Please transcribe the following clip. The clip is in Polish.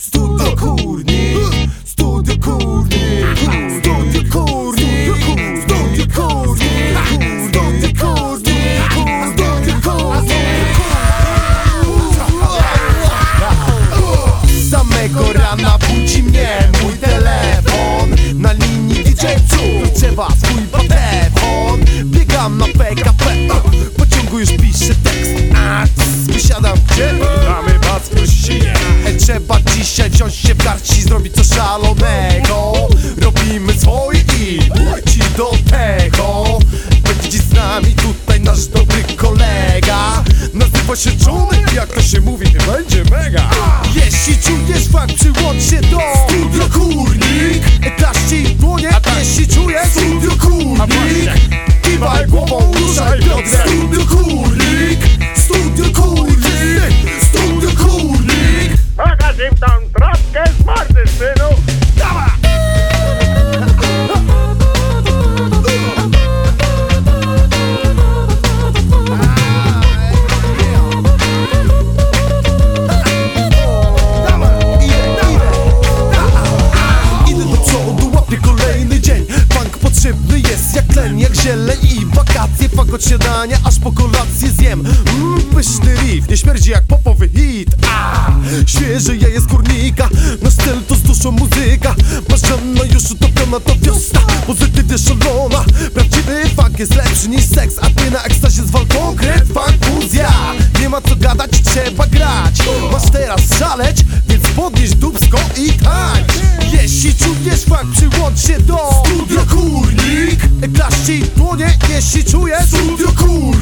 Studio Kurnik. Studio Kurnik. Studio Kurnik. Studio Kurnik. Studio Kurnik. Studio Kurnik. Samego rana budzi mnie mój telefon. Na linii DJ Cud. Trzeba swój patefon Biegam na PKP Pociągu już piszę tekst. A, Wysiadam gdzie? Szalonego. Robimy swoje i ci do tego. Będzie z nami tutaj nasz dobry kolega. Nazywa się Johnny, jak to się mówi Będzie mega. Jeśli czujesz fakt, przyłącz się do Studio Kurnik. E, Klaszcie i dłonie, jeśli czujesz Studio Kurnik Fak od śniadania, aż po kolację zjem. Mmm, pyszny riff, nie śmierdzi jak popowy hit. A, Świeży jaje z kurnika, na styl to z duszą muzyka. Marzena już utopiona to wiosna, pozytywnie szalona. Prawdziwy funk jest lepszy niż seks, a ty na ekstazie zwal konkret Funkuzja, nie ma co gadać, trzeba grać. Masz teraz szaleć, więc podnieś dubsko i tańcz Jeśli czujesz fakt, przyłącz się do Studio Kurnik. Klaszcie i dłonie, jeśli czujesz Studio Kurnik